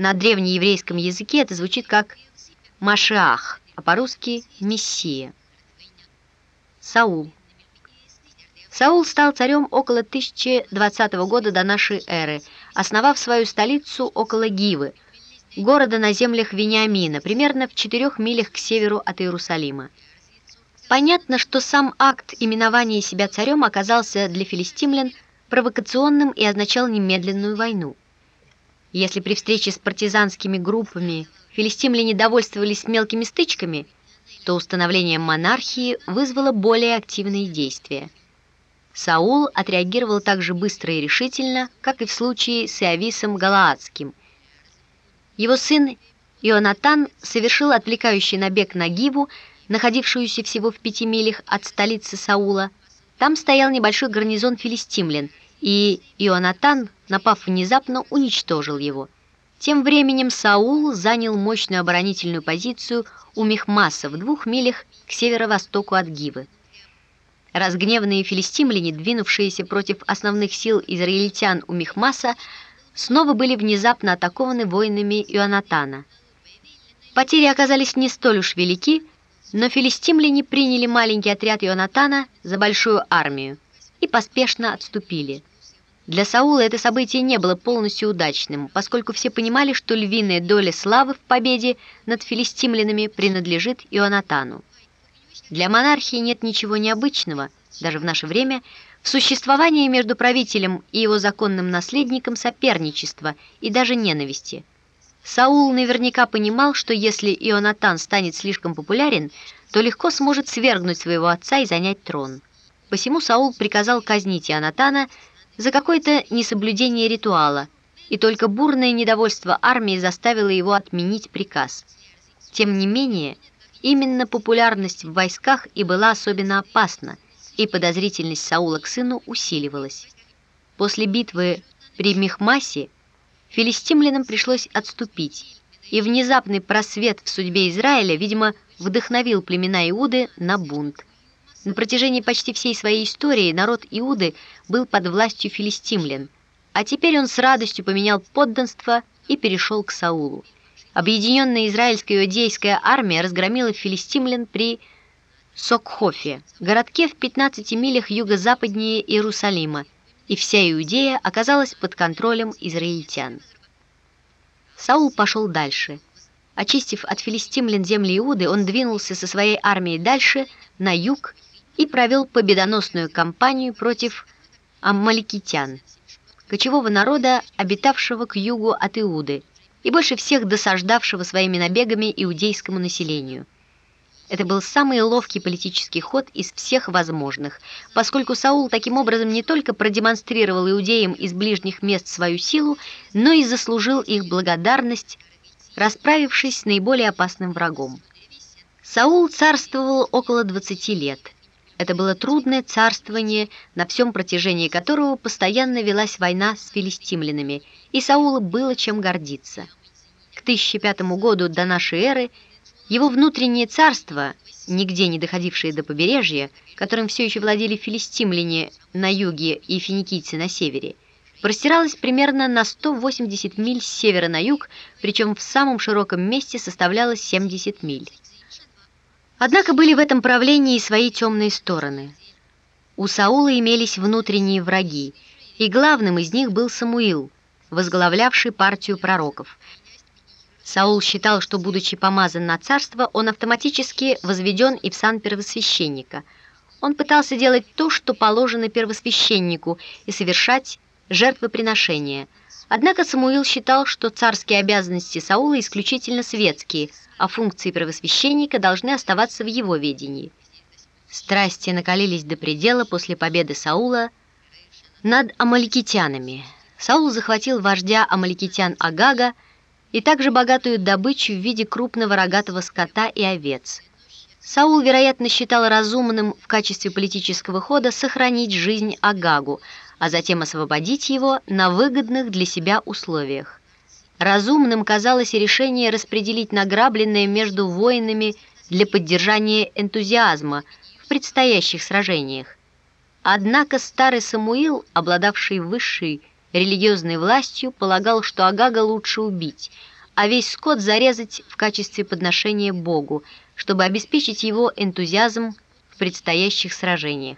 На древнееврейском языке это звучит как «машиах», а по-русски «мессия». Саул. Саул стал царем около 1020 года до нашей эры, основав свою столицу около Гивы, города на землях Вениамина, примерно в четырех милях к северу от Иерусалима. Понятно, что сам акт именования себя царем оказался для филистимлян провокационным и означал немедленную войну. Если при встрече с партизанскими группами филистимляне довольствовались мелкими стычками, то установление монархии вызвало более активные действия. Саул отреагировал так же быстро и решительно, как и в случае с Иовисом Галаадским. Его сын Ионатан совершил отвлекающий набег на Гиву, находившуюся всего в пяти милях от столицы Саула. Там стоял небольшой гарнизон филистимлян, и Ионатан, напав внезапно, уничтожил его. Тем временем Саул занял мощную оборонительную позицию у Мехмаса в двух милях к северо-востоку от Гивы. Разгневанные филистимляне, двинувшиеся против основных сил израильтян у Мехмаса, снова были внезапно атакованы воинами Ионатана. Потери оказались не столь уж велики, но филистимляне приняли маленький отряд Ионатана за большую армию и поспешно отступили. Для Саула это событие не было полностью удачным, поскольку все понимали, что львиная доля славы в победе над филистимлянами принадлежит Ионатану. Для монархии нет ничего необычного, даже в наше время, в существовании между правителем и его законным наследником соперничества и даже ненависти. Саул наверняка понимал, что если Ионатан станет слишком популярен, то легко сможет свергнуть своего отца и занять трон. Посему Саул приказал казнить Ионатана за какое-то несоблюдение ритуала, и только бурное недовольство армии заставило его отменить приказ. Тем не менее, именно популярность в войсках и была особенно опасна, и подозрительность Саула к сыну усиливалась. После битвы при Мехмасе филистимлянам пришлось отступить, и внезапный просвет в судьбе Израиля, видимо, вдохновил племена Иуды на бунт. На протяжении почти всей своей истории народ Иуды был под властью филистимлян, а теперь он с радостью поменял подданство и перешел к Саулу. Объединенная израильская иудейская армия разгромила филистимлян при Сокхофе, городке в 15 милях юго-западнее Иерусалима, и вся Иудея оказалась под контролем израильтян. Саул пошел дальше. Очистив от филистимлян земли Иуды, он двинулся со своей армией дальше, на юг, и провел победоносную кампанию против аммаликитян, кочевого народа, обитавшего к югу от Иуды, и больше всех досаждавшего своими набегами иудейскому населению. Это был самый ловкий политический ход из всех возможных, поскольку Саул таким образом не только продемонстрировал иудеям из ближних мест свою силу, но и заслужил их благодарность, расправившись с наиболее опасным врагом. Саул царствовал около 20 лет – это было трудное царствование, на всем протяжении которого постоянно велась война с филистимлянами, и Саулу было чем гордиться. К 1005 году до нашей эры его внутреннее царство, нигде не доходившее до побережья, которым все еще владели филистимляне на юге и финикийцы на севере, простиралось примерно на 180 миль с севера на юг, причем в самом широком месте составляло 70 миль. Однако были в этом правлении и свои темные стороны. У Саула имелись внутренние враги, и главным из них был Самуил, возглавлявший партию пророков. Саул считал, что, будучи помазан на царство, он автоматически возведен и в сан первосвященника. Он пытался делать то, что положено первосвященнику, и совершать жертвоприношения. Однако Самуил считал, что царские обязанности Саула исключительно светские – а функции первосвященника должны оставаться в его ведении. Страсти накалились до предела после победы Саула над амаликитянами. Саул захватил вождя амаликитян Агага и также богатую добычу в виде крупного рогатого скота и овец. Саул, вероятно, считал разумным в качестве политического хода сохранить жизнь Агагу, а затем освободить его на выгодных для себя условиях. Разумным казалось решение распределить награбленное между воинами для поддержания энтузиазма в предстоящих сражениях. Однако старый Самуил, обладавший высшей религиозной властью, полагал, что Агага лучше убить, а весь скот зарезать в качестве подношения Богу, чтобы обеспечить его энтузиазм в предстоящих сражениях.